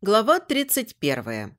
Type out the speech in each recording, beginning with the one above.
Глава 31.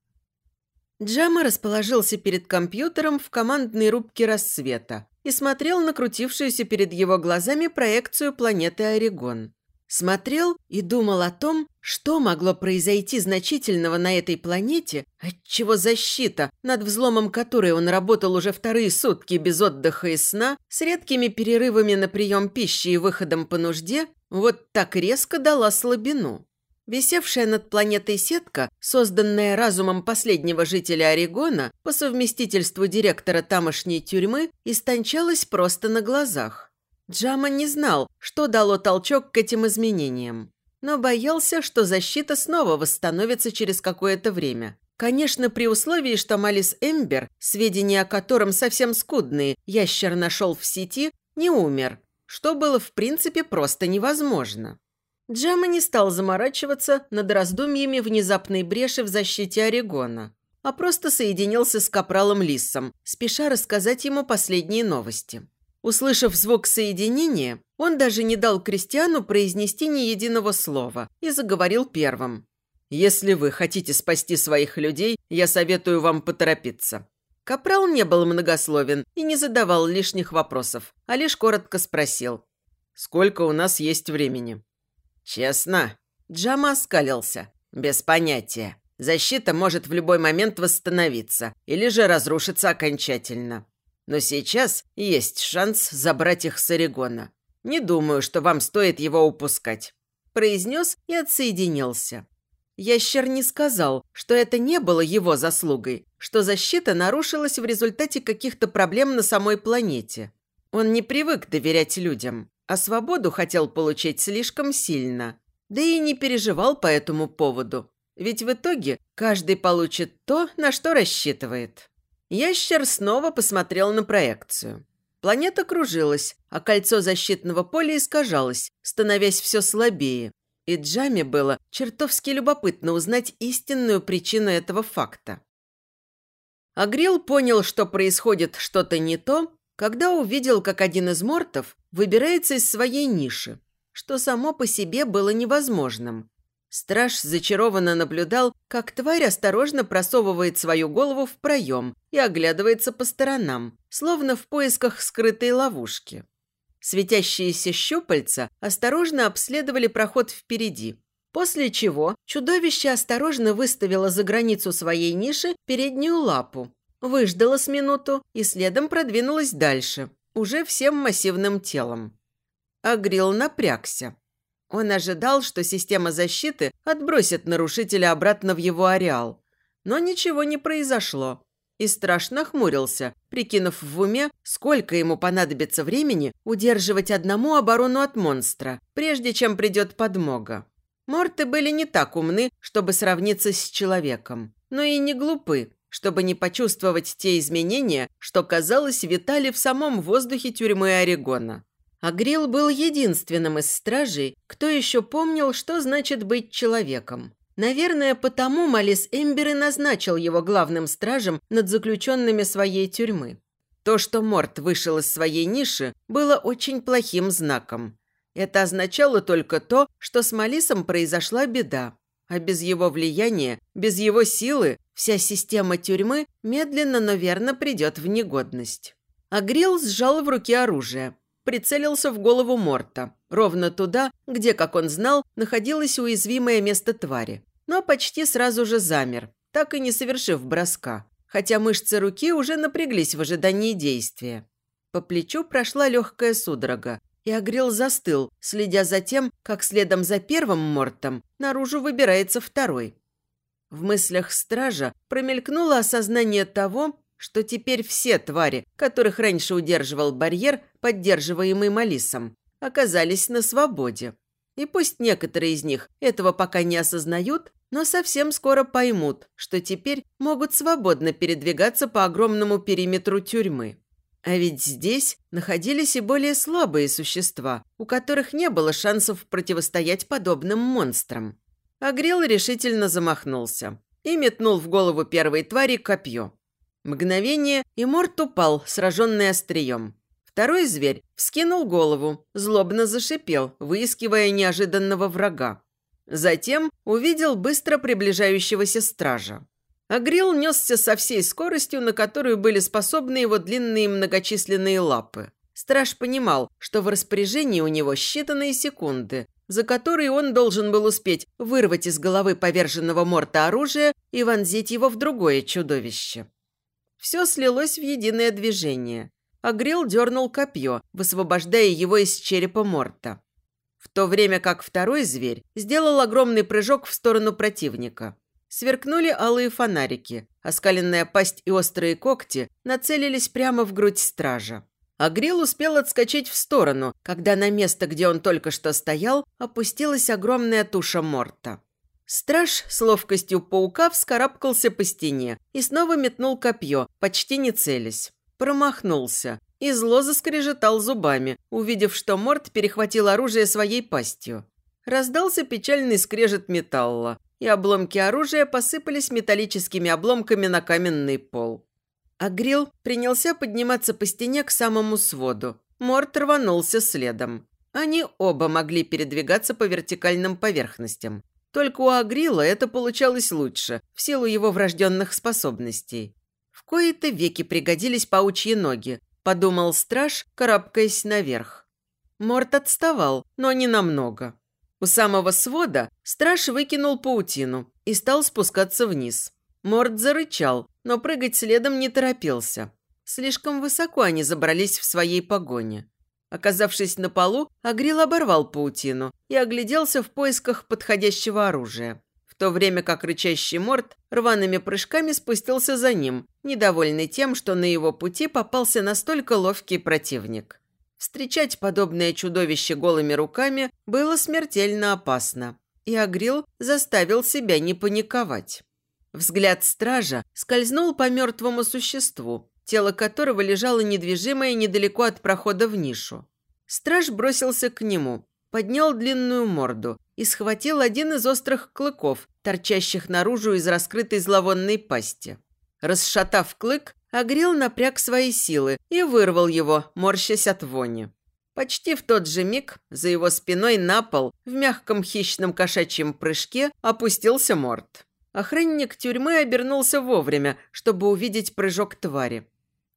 Джама расположился перед компьютером в командной рубке рассвета и смотрел на крутившуюся перед его глазами проекцию планеты Орегон. Смотрел и думал о том, что могло произойти значительного на этой планете, отчего защита, над взломом которой он работал уже вторые сутки без отдыха и сна, с редкими перерывами на прием пищи и выходом по нужде, вот так резко дала слабину. Висевшая над планетой сетка, созданная разумом последнего жителя Орегона, по совместительству директора тамошней тюрьмы, истончалась просто на глазах. Джама не знал, что дало толчок к этим изменениям, но боялся, что защита снова восстановится через какое-то время. Конечно, при условии, что Малис Эмбер, сведения о котором совсем скудные, ящер нашел в сети, не умер, что было в принципе просто невозможно. Джема не стал заморачиваться над раздумьями внезапной бреши в защите Орегона, а просто соединился с капралом Лиссом, спеша рассказать ему последние новости. Услышав звук соединения, он даже не дал Кристиану произнести ни единого слова и заговорил первым. «Если вы хотите спасти своих людей, я советую вам поторопиться». Капрал не был многословен и не задавал лишних вопросов, а лишь коротко спросил. «Сколько у нас есть времени?» «Честно?» Джама оскалился. «Без понятия. Защита может в любой момент восстановиться или же разрушиться окончательно. Но сейчас есть шанс забрать их с Орегона. Не думаю, что вам стоит его упускать», – произнес и отсоединился. Ящер не сказал, что это не было его заслугой, что защита нарушилась в результате каких-то проблем на самой планете. Он не привык доверять людям а свободу хотел получить слишком сильно. Да и не переживал по этому поводу. Ведь в итоге каждый получит то, на что рассчитывает. Ящер снова посмотрел на проекцию. Планета кружилась, а кольцо защитного поля искажалось, становясь все слабее. И Джаме было чертовски любопытно узнать истинную причину этого факта. Агрил понял, что происходит что-то не то, когда увидел, как один из мортов выбирается из своей ниши, что само по себе было невозможным. Страж зачарованно наблюдал, как тварь осторожно просовывает свою голову в проем и оглядывается по сторонам, словно в поисках скрытой ловушки. Светящиеся щупальца осторожно обследовали проход впереди, после чего чудовище осторожно выставило за границу своей ниши переднюю лапу Выждала с минуту и следом продвинулась дальше, уже всем массивным телом. Агрил напрягся. Он ожидал, что система защиты отбросит нарушителя обратно в его ареал. Но ничего не произошло. И страшно хмурился, прикинув в уме, сколько ему понадобится времени удерживать одному оборону от монстра, прежде чем придет подмога. Морты были не так умны, чтобы сравниться с человеком, но и не глупы, чтобы не почувствовать те изменения, что, казалось, витали в самом воздухе тюрьмы Орегона. Агрил был единственным из стражей, кто еще помнил, что значит быть человеком. Наверное, потому Малис Эмбер и назначил его главным стражем над заключенными своей тюрьмы. То, что Морт вышел из своей ниши, было очень плохим знаком. Это означало только то, что с Малисом произошла беда. А без его влияния, без его силы, вся система тюрьмы медленно, но верно придет в негодность. Агрил сжал в руке оружие, прицелился в голову Морта, ровно туда, где, как он знал, находилось уязвимое место твари. Но почти сразу же замер, так и не совершив броска, хотя мышцы руки уже напряглись в ожидании действия. По плечу прошла легкая судорога, и Агрил застыл, следя за тем, как следом за первым мортом наружу выбирается второй. В мыслях стража промелькнуло осознание того, что теперь все твари, которых раньше удерживал барьер, поддерживаемый Малисом, оказались на свободе. И пусть некоторые из них этого пока не осознают, но совсем скоро поймут, что теперь могут свободно передвигаться по огромному периметру тюрьмы. А ведь здесь находились и более слабые существа, у которых не было шансов противостоять подобным монстрам. Агрел решительно замахнулся и метнул в голову первой твари копье. Мгновение, и Морт упал, сраженный острием. Второй зверь вскинул голову, злобно зашипел, выискивая неожиданного врага. Затем увидел быстро приближающегося стража. Агрил несся со всей скоростью, на которую были способны его длинные многочисленные лапы. Страж понимал, что в распоряжении у него считанные секунды, за которые он должен был успеть вырвать из головы поверженного морта оружие и вонзить его в другое чудовище. Все слилось в единое движение. Агрил дернул копье, высвобождая его из черепа морта. В то время как второй зверь сделал огромный прыжок в сторону противника. Сверкнули алые фонарики, оскаленная пасть и острые когти нацелились прямо в грудь стража. Агрил успел отскочить в сторону, когда на место, где он только что стоял, опустилась огромная туша морта. Страж с ловкостью паука вскарабкался по стене и снова метнул копье, почти не целясь. Промахнулся и зло заскрежетал зубами, увидев, что морт перехватил оружие своей пастью. Раздался печальный скрежет металла, и обломки оружия посыпались металлическими обломками на каменный пол. Агрил принялся подниматься по стене к самому своду. Морт рванулся следом. Они оба могли передвигаться по вертикальным поверхностям. Только у Агрила это получалось лучше, в силу его врожденных способностей. В кои-то веки пригодились паучьи ноги, подумал страж, карабкаясь наверх. Морт отставал, но не намного. У самого свода страж выкинул паутину и стал спускаться вниз. Морд зарычал, но прыгать следом не торопился. Слишком высоко они забрались в своей погоне. Оказавшись на полу, Агрил оборвал паутину и огляделся в поисках подходящего оружия. В то время как рычащий морд рваными прыжками спустился за ним, недовольный тем, что на его пути попался настолько ловкий противник. Встречать подобное чудовище голыми руками было смертельно опасно. И Агрил заставил себя не паниковать. Взгляд стража скользнул по мертвому существу, тело которого лежало недвижимое недалеко от прохода в нишу. Страж бросился к нему, поднял длинную морду и схватил один из острых клыков, торчащих наружу из раскрытой зловонной пасти. Расшатав клык, Агрил напряг свои силы и вырвал его, морщась от вони. Почти в тот же миг за его спиной на пол в мягком хищном кошачьем прыжке опустился морд. Охранник тюрьмы обернулся вовремя, чтобы увидеть прыжок твари.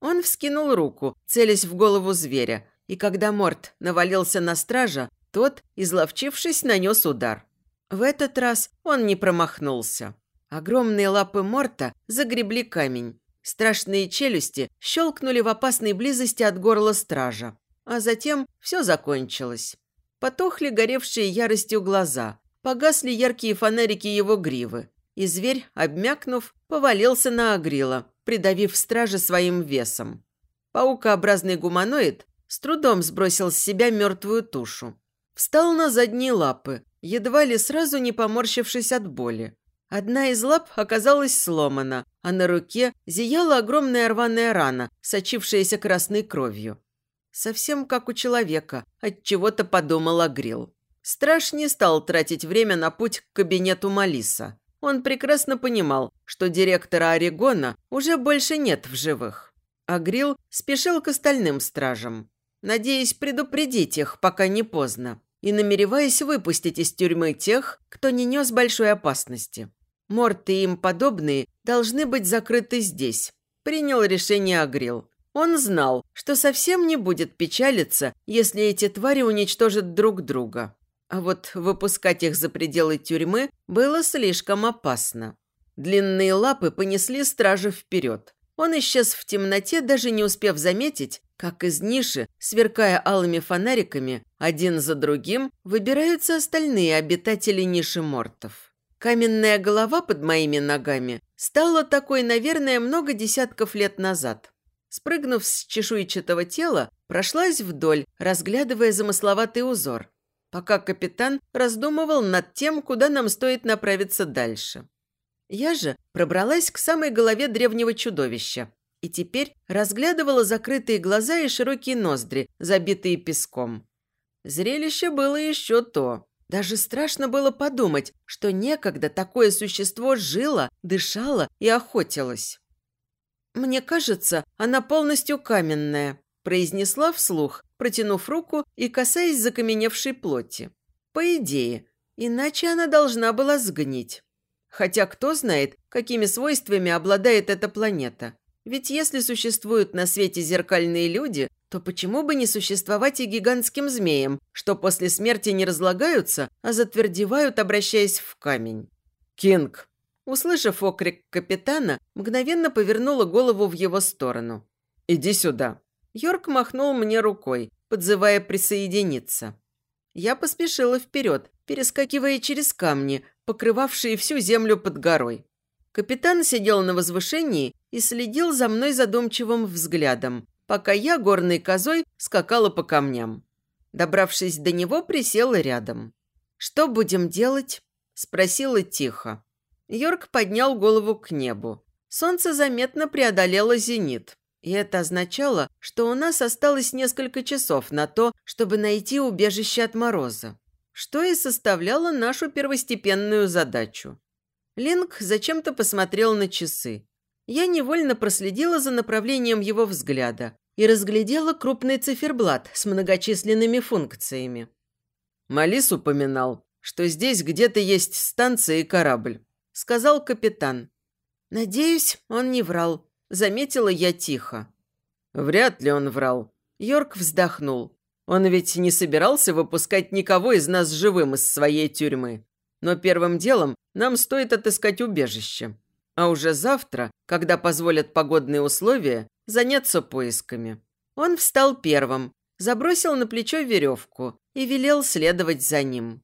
Он вскинул руку, целясь в голову зверя, и когда Морт навалился на стража, тот, изловчившись, нанес удар. В этот раз он не промахнулся. Огромные лапы Морта загребли камень. Страшные челюсти щелкнули в опасной близости от горла стража. А затем все закончилось. Потухли горевшие яростью глаза, погасли яркие фонарики его гривы и зверь, обмякнув, повалился на агрила, придавив стража своим весом. Паукообразный гуманоид с трудом сбросил с себя мертвую тушу. Встал на задние лапы, едва ли сразу не поморщившись от боли. Одна из лап оказалась сломана, а на руке зияла огромная рваная рана, сочившаяся красной кровью. Совсем как у человека, от чего-то подумал Агрил. Страж не стал тратить время на путь к кабинету Малиса. Он прекрасно понимал, что директора Орегона уже больше нет в живых. Агрил спешил к остальным стражам, надеясь предупредить их, пока не поздно, и намереваясь выпустить из тюрьмы тех, кто не нес большой опасности. Морты и им подобные должны быть закрыты здесь. Принял решение Агрил. Он знал, что совсем не будет печалиться, если эти твари уничтожат друг друга. А вот выпускать их за пределы тюрьмы было слишком опасно. Длинные лапы понесли стража вперед. Он исчез в темноте, даже не успев заметить, как из ниши, сверкая алыми фонариками, один за другим выбираются остальные обитатели ниши мортов. Каменная голова под моими ногами стала такой, наверное, много десятков лет назад. Спрыгнув с чешуйчатого тела, прошлась вдоль, разглядывая замысловатый узор пока капитан раздумывал над тем, куда нам стоит направиться дальше. Я же пробралась к самой голове древнего чудовища и теперь разглядывала закрытые глаза и широкие ноздри, забитые песком. Зрелище было еще то. Даже страшно было подумать, что некогда такое существо жило, дышало и охотилось. «Мне кажется, она полностью каменная», – произнесла вслух, протянув руку и касаясь закаменевшей плоти. По идее, Иначе она должна была сгнить. Хотя кто знает, какими свойствами обладает эта планета. Ведь если существуют на свете зеркальные люди, то почему бы не существовать и гигантским змеям, что после смерти не разлагаются, а затвердевают, обращаясь в камень? «Кинг!» Услышав окрик капитана, мгновенно повернула голову в его сторону. «Иди сюда!» Йорк махнул мне рукой, подзывая присоединиться. Я поспешила вперед, перескакивая через камни, покрывавшие всю землю под горой. Капитан сидел на возвышении и следил за мной задумчивым взглядом, пока я горной козой скакала по камням. Добравшись до него, присела рядом. «Что будем делать?» – спросила тихо. Йорк поднял голову к небу. Солнце заметно преодолело зенит. И это означало, что у нас осталось несколько часов на то, чтобы найти убежище от мороза. Что и составляло нашу первостепенную задачу. Линк зачем-то посмотрел на часы. Я невольно проследила за направлением его взгляда и разглядела крупный циферблат с многочисленными функциями. Малис упоминал, что здесь где-то есть станция и корабль, сказал капитан. Надеюсь, он не врал, заметила я тихо. Вряд ли он врал. Йорк вздохнул. Он ведь не собирался выпускать никого из нас живым из своей тюрьмы. Но первым делом нам стоит отыскать убежище. А уже завтра, когда позволят погодные условия, заняться поисками. Он встал первым, забросил на плечо веревку и велел следовать за ним.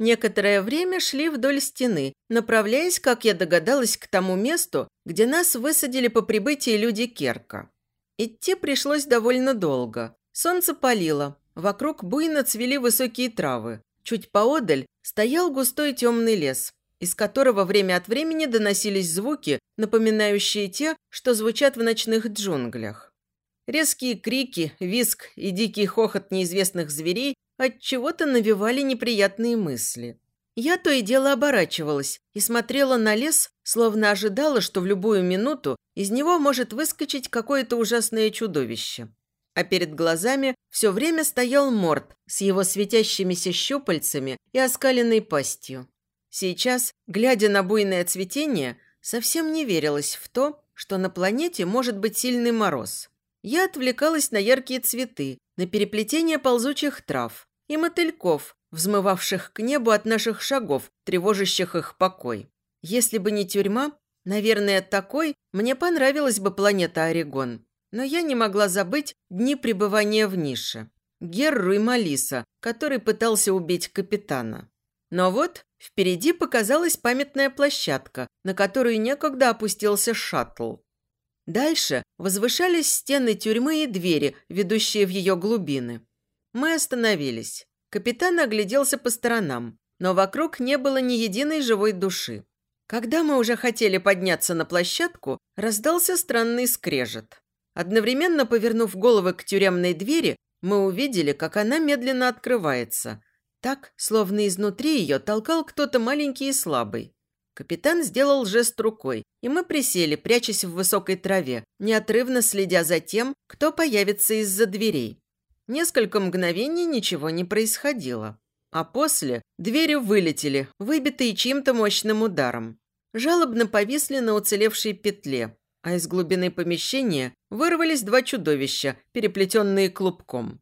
Некоторое время шли вдоль стены, направляясь, как я догадалась, к тому месту, где нас высадили по прибытии люди Керка. Идти пришлось довольно долго. Солнце палило, вокруг буйно цвели высокие травы. Чуть поодаль стоял густой темный лес, из которого время от времени доносились звуки, напоминающие те, что звучат в ночных джунглях. Резкие крики, визг и дикий хохот неизвестных зверей от чего-то навевали неприятные мысли. Я то и дело оборачивалась и смотрела на лес, словно ожидала, что в любую минуту из него может выскочить какое-то ужасное чудовище а перед глазами все время стоял Морд с его светящимися щупальцами и оскаленной пастью. Сейчас, глядя на буйное цветение, совсем не верилось в то, что на планете может быть сильный мороз. Я отвлекалась на яркие цветы, на переплетение ползучих трав и мотыльков, взмывавших к небу от наших шагов, тревожащих их покой. Если бы не тюрьма, наверное, такой мне понравилась бы планета Орегон. Но я не могла забыть дни пребывания в нише. Герру и Малиса, который пытался убить капитана. Но вот впереди показалась памятная площадка, на которую некогда опустился шаттл. Дальше возвышались стены тюрьмы и двери, ведущие в ее глубины. Мы остановились. Капитан огляделся по сторонам, но вокруг не было ни единой живой души. Когда мы уже хотели подняться на площадку, раздался странный скрежет. Одновременно повернув головы к тюремной двери, мы увидели, как она медленно открывается. Так, словно изнутри ее толкал кто-то маленький и слабый. Капитан сделал жест рукой, и мы присели, прячась в высокой траве, неотрывно следя за тем, кто появится из-за дверей. Несколько мгновений ничего не происходило. А после двери вылетели, выбитые чьим-то мощным ударом. Жалобно повисли на уцелевшей петле, а из глубины помещения вырвались два чудовища, переплетенные клубком.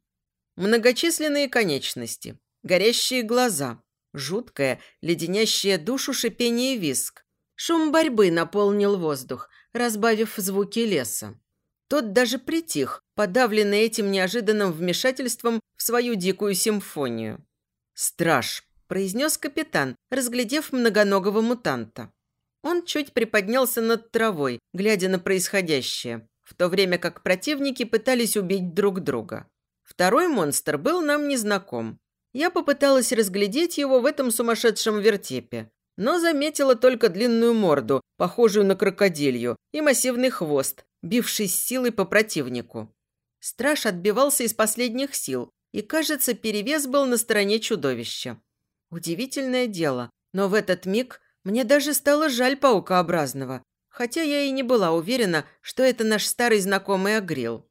Многочисленные конечности, горящие глаза, жуткое, леденящее душу шипение виск. Шум борьбы наполнил воздух, разбавив звуки леса. Тот даже притих, подавленный этим неожиданным вмешательством в свою дикую симфонию. «Страж», – произнес капитан, разглядев многоногого мутанта. Он чуть приподнялся над травой, глядя на происходящее, в то время как противники пытались убить друг друга. Второй монстр был нам незнаком. Я попыталась разглядеть его в этом сумасшедшем вертепе, но заметила только длинную морду, похожую на крокодилью, и массивный хвост, бивший с силой по противнику. Страж отбивался из последних сил, и, кажется, перевес был на стороне чудовища. Удивительное дело, но в этот миг мне даже стало жаль паукообразного, хотя я и не была уверена, что это наш старый знакомый Агрил.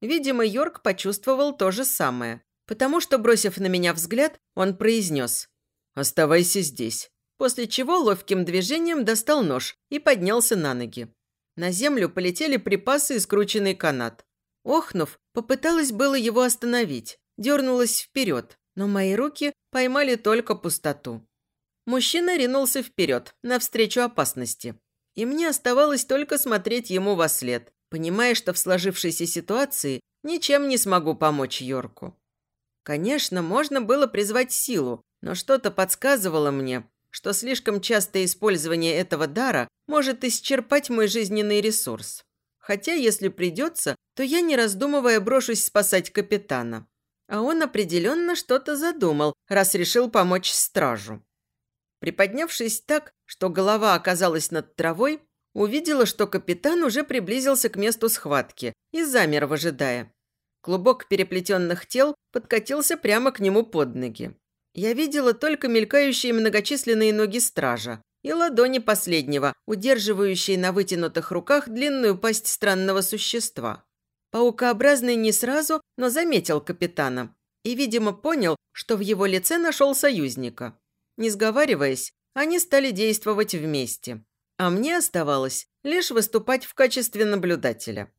Видимо, Йорк почувствовал то же самое, потому что, бросив на меня взгляд, он произнес «Оставайся здесь». После чего ловким движением достал нож и поднялся на ноги. На землю полетели припасы и скрученный канат. Охнув, попыталась было его остановить, дернулась вперед, но мои руки поймали только пустоту. Мужчина ринулся вперед, навстречу опасности. И мне оставалось только смотреть ему во след, понимая, что в сложившейся ситуации ничем не смогу помочь Йорку. Конечно, можно было призвать силу, но что-то подсказывало мне, что слишком частое использование этого дара может исчерпать мой жизненный ресурс. Хотя, если придется, то я, не раздумывая, брошусь спасать капитана. А он определенно что-то задумал, раз решил помочь стражу. Приподнявшись так, что голова оказалась над травой, увидела, что капитан уже приблизился к месту схватки и замер, выжидая. Клубок переплетенных тел подкатился прямо к нему под ноги. Я видела только мелькающие многочисленные ноги стража и ладони последнего, удерживающие на вытянутых руках длинную пасть странного существа. Паукообразный не сразу, но заметил капитана и, видимо, понял, что в его лице нашел союзника. Не сговариваясь, они стали действовать вместе. А мне оставалось лишь выступать в качестве наблюдателя.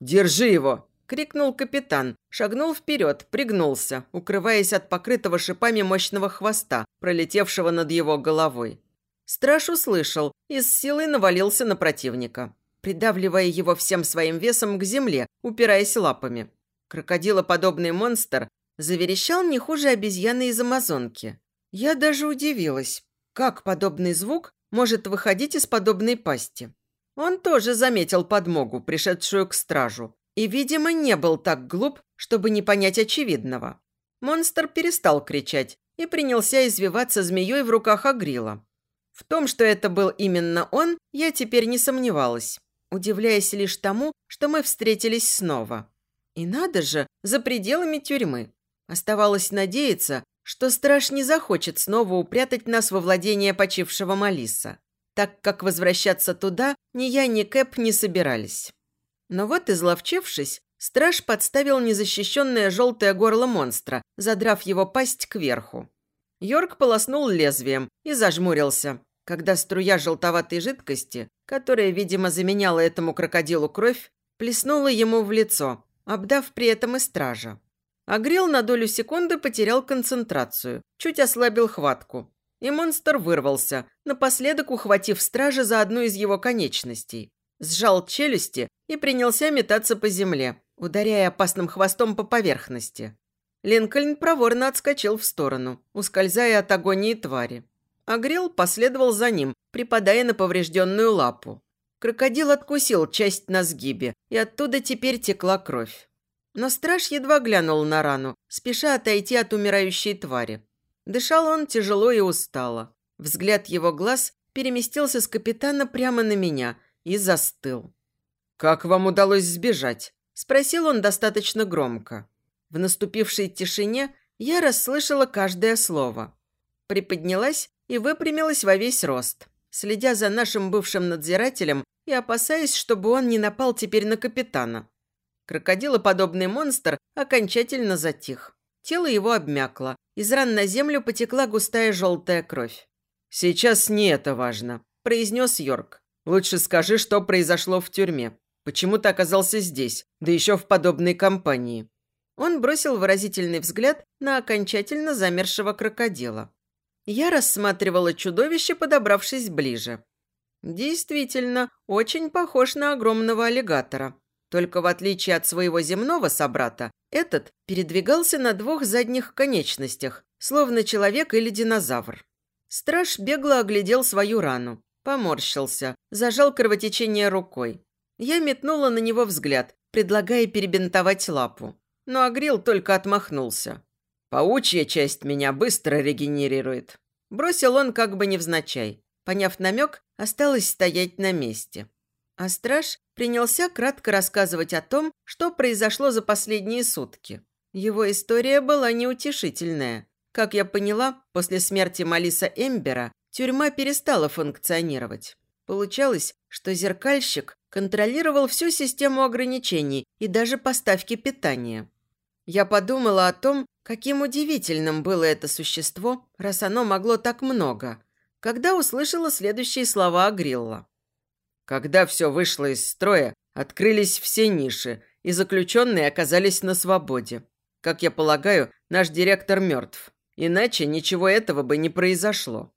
«Держи его!» – крикнул капитан, шагнул вперед, пригнулся, укрываясь от покрытого шипами мощного хвоста, пролетевшего над его головой. Страж услышал и с силой навалился на противника, придавливая его всем своим весом к земле, упираясь лапами. Крокодилоподобный монстр заверещал не хуже обезьяны из Амазонки. Я даже удивилась, как подобный звук может выходить из подобной пасти. Он тоже заметил подмогу, пришедшую к стражу, и, видимо, не был так глуп, чтобы не понять очевидного. Монстр перестал кричать и принялся извиваться змеей в руках Агрила. В том, что это был именно он, я теперь не сомневалась, удивляясь лишь тому, что мы встретились снова. И надо же, за пределами тюрьмы. Оставалось надеяться, что страж не захочет снова упрятать нас во владение почившего Малиса, так как возвращаться туда ни я, ни Кэп не собирались. Но вот, изловчившись, страж подставил незащищенное желтое горло монстра, задрав его пасть кверху. Йорк полоснул лезвием и зажмурился, когда струя желтоватой жидкости, которая, видимо, заменяла этому крокодилу кровь, плеснула ему в лицо, обдав при этом и стража. Агрел на долю секунды потерял концентрацию, чуть ослабил хватку. И монстр вырвался, напоследок ухватив стража за одну из его конечностей. Сжал челюсти и принялся метаться по земле, ударяя опасным хвостом по поверхности. Линкольн проворно отскочил в сторону, ускользая от агонии твари. Агрел последовал за ним, припадая на поврежденную лапу. Крокодил откусил часть на сгибе, и оттуда теперь текла кровь. Но страж едва глянул на рану, спеша отойти от умирающей твари. Дышал он тяжело и устало. Взгляд его глаз переместился с капитана прямо на меня и застыл. «Как вам удалось сбежать?» – спросил он достаточно громко. В наступившей тишине я расслышала каждое слово. Приподнялась и выпрямилась во весь рост, следя за нашим бывшим надзирателем и опасаясь, чтобы он не напал теперь на капитана. Крокодилоподобный монстр окончательно затих. Тело его обмякло. Из ран на землю потекла густая желтая кровь. «Сейчас не это важно», – произнес Йорк. «Лучше скажи, что произошло в тюрьме. Почему ты оказался здесь, да еще в подобной компании?» Он бросил выразительный взгляд на окончательно замершего крокодила. Я рассматривала чудовище, подобравшись ближе. Действительно, очень похож на огромного аллигатора. Только в отличие от своего земного собрата, этот передвигался на двух задних конечностях, словно человек или динозавр. Страж бегло оглядел свою рану, поморщился, зажал кровотечение рукой. Я метнула на него взгляд, предлагая перебинтовать лапу. Но Агрил только отмахнулся. «Паучья часть меня быстро регенерирует». Бросил он как бы невзначай. Поняв намек, осталось стоять на месте. А страж принялся кратко рассказывать о том, что произошло за последние сутки. Его история была неутешительная. Как я поняла, после смерти Малиса Эмбера тюрьма перестала функционировать. Получалось, что зеркальщик контролировал всю систему ограничений и даже поставки питания. Я подумала о том, каким удивительным было это существо, раз оно могло так много, когда услышала следующие слова Агрилла. Когда все вышло из строя, открылись все ниши, и заключенные оказались на свободе. Как я полагаю, наш директор мертв. Иначе ничего этого бы не произошло.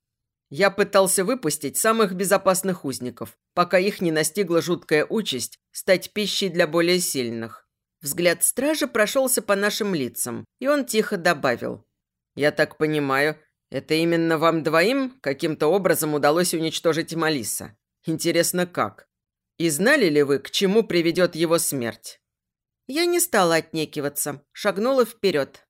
Я пытался выпустить самых безопасных узников, пока их не настигла жуткая участь стать пищей для более сильных. Взгляд стража прошелся по нашим лицам, и он тихо добавил. «Я так понимаю, это именно вам двоим каким-то образом удалось уничтожить Малиса. Интересно, как? И знали ли вы, к чему приведет его смерть?» Я не стала отнекиваться, шагнула вперед.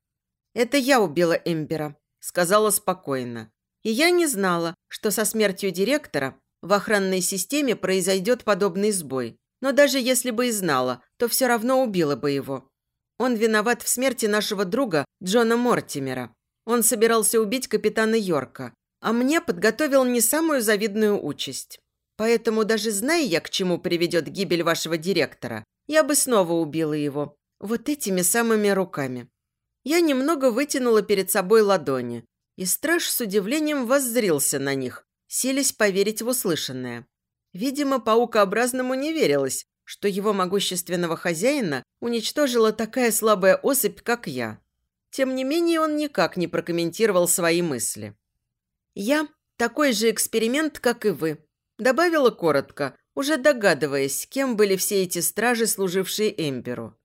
«Это я убила Эмбера», – сказала спокойно. И я не знала, что со смертью директора в охранной системе произойдет подобный сбой. Но даже если бы и знала, то все равно убила бы его. Он виноват в смерти нашего друга Джона Мортимера. Он собирался убить капитана Йорка, а мне подготовил не самую завидную участь. Поэтому даже зная я, к чему приведет гибель вашего директора, я бы снова убила его. Вот этими самыми руками. Я немного вытянула перед собой ладони, и страж с удивлением воззрился на них, селись поверить в услышанное. Видимо, паукообразному не верилось, что его могущественного хозяина уничтожила такая слабая особь, как я. Тем не менее, он никак не прокомментировал свои мысли. «Я такой же эксперимент, как и вы», – добавила коротко, уже догадываясь, кем были все эти стражи, служившие Эмперу.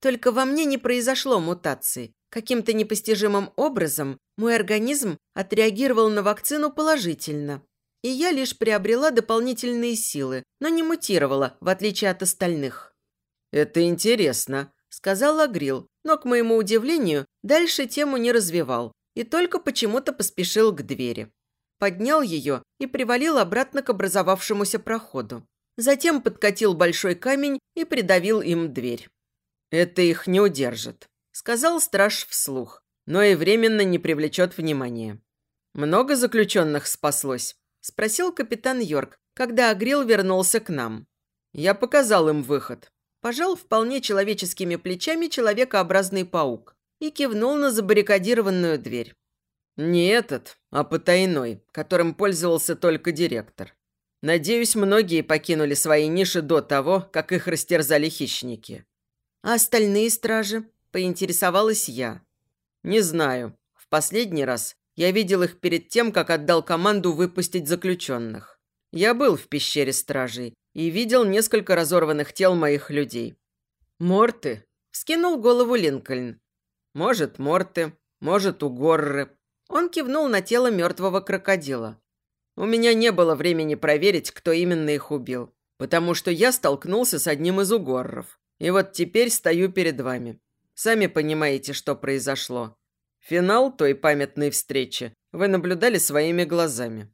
Только во мне не произошло мутации, Каким-то непостижимым образом мой организм отреагировал на вакцину положительно, и я лишь приобрела дополнительные силы, но не мутировала, в отличие от остальных. «Это интересно», – сказал Агрил, но, к моему удивлению, дальше тему не развивал и только почему-то поспешил к двери. Поднял ее и привалил обратно к образовавшемуся проходу. Затем подкатил большой камень и придавил им дверь. «Это их не удержит», сказал страж вслух, но и временно не привлечет внимания. «Много заключенных спаслось?» – спросил капитан Йорк, когда Агрил вернулся к нам. Я показал им выход. Пожал вполне человеческими плечами человекообразный паук и кивнул на забаррикадированную дверь. Не этот, а потайной, которым пользовался только директор. Надеюсь, многие покинули свои ниши до того, как их растерзали хищники. А остальные стражи? Поинтересовалась я. «Не знаю. В последний раз я видел их перед тем, как отдал команду выпустить заключенных. Я был в пещере стражей и видел несколько разорванных тел моих людей. «Морты?» – вскинул голову Линкольн. «Может, морты, может, угорры». Он кивнул на тело мертвого крокодила. У меня не было времени проверить, кто именно их убил, потому что я столкнулся с одним из угорров. И вот теперь стою перед вами. Сами понимаете, что произошло. Финал той памятной встречи вы наблюдали своими глазами.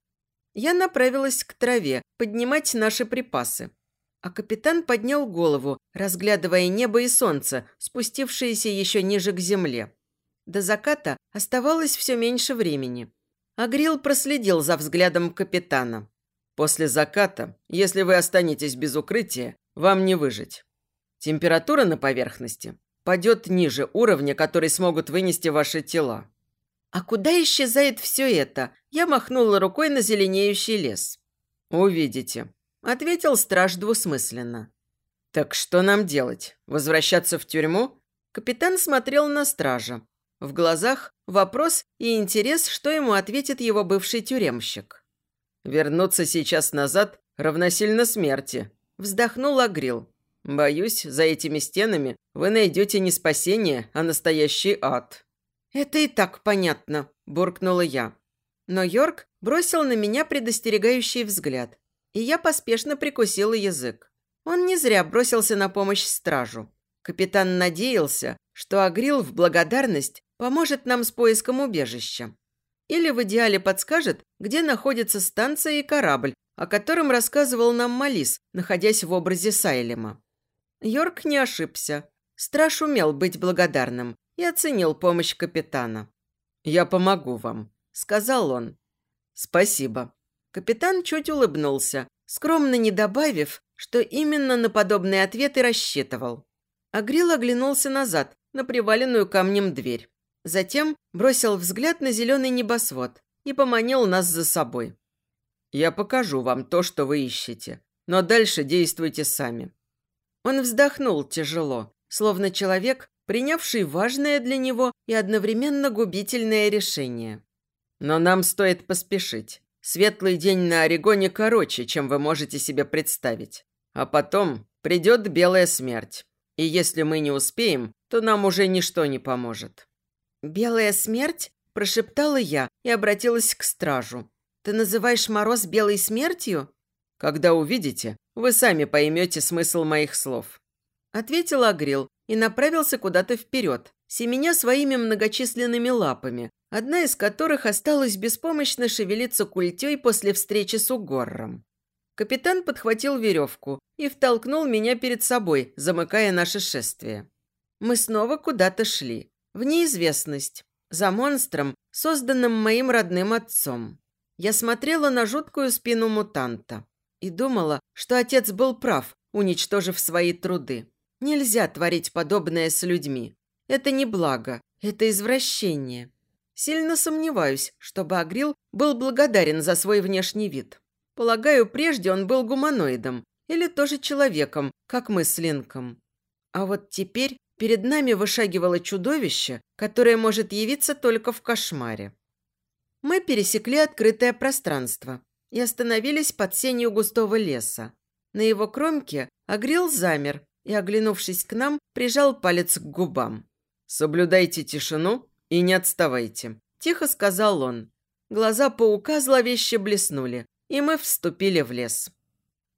Я направилась к траве поднимать наши припасы. А капитан поднял голову, разглядывая небо и солнце, спустившиеся еще ниже к земле. До заката оставалось все меньше времени. Агрил проследил за взглядом капитана. «После заката, если вы останетесь без укрытия, вам не выжить. Температура на поверхности падет ниже уровня, который смогут вынести ваши тела. А куда исчезает все это? Я махнула рукой на зеленеющий лес. Увидите, ответил страж двусмысленно. Так что нам делать? Возвращаться в тюрьму? Капитан смотрел на стража. В глазах вопрос и интерес, что ему ответит его бывший тюремщик. Вернуться сейчас назад равносильно смерти, вздохнул Агрил. Боюсь, за этими стенами вы найдете не спасение, а настоящий ад». «Это и так понятно», – буркнула я. Но Йорк бросил на меня предостерегающий взгляд, и я поспешно прикусила язык. Он не зря бросился на помощь стражу. Капитан надеялся, что Агрил в благодарность поможет нам с поиском убежища. Или в идеале подскажет, где находится станция и корабль, о котором рассказывал нам Малис, находясь в образе Сайлема. Йорк не ошибся. Страж умел быть благодарным и оценил помощь капитана. «Я помогу вам», – сказал он. «Спасибо». Капитан чуть улыбнулся, скромно не добавив, что именно на подобный ответ и рассчитывал. Агрил оглянулся назад, на приваленную камнем дверь. Затем бросил взгляд на зеленый небосвод и поманил нас за собой. «Я покажу вам то, что вы ищете, но дальше действуйте сами». Он вздохнул тяжело, словно человек, принявший важное для него и одновременно губительное решение. «Но нам стоит поспешить. Светлый день на Орегоне короче, чем вы можете себе представить. А потом придет белая смерть. И если мы не успеем, то нам уже ничто не поможет». «Белая смерть?» – прошептала я и обратилась к стражу. «Ты называешь мороз белой смертью?» «Когда увидите, вы сами поймете смысл моих слов», – ответил Агрил и направился куда-то вперед, семеня своими многочисленными лапами, одна из которых осталась беспомощно шевелиться культей после встречи с Угорром. Капитан подхватил веревку и втолкнул меня перед собой, замыкая наше шествие. Мы снова куда-то шли. В неизвестность. За монстром, созданным моим родным отцом. Я смотрела на жуткую спину мутанта и думала, что отец был прав, уничтожив свои труды. Нельзя творить подобное с людьми. Это не благо, это извращение. Сильно сомневаюсь, что Багрил был благодарен за свой внешний вид. Полагаю, прежде он был гуманоидом или тоже человеком, как мы с Линком. А вот теперь перед нами вышагивало чудовище, которое может явиться только в кошмаре. Мы пересекли открытое пространство и остановились под сенью густого леса. На его кромке Агрил замер и, оглянувшись к нам, прижал палец к губам. «Соблюдайте тишину и не отставайте», – тихо сказал он. Глаза паука зловеще блеснули, и мы вступили в лес.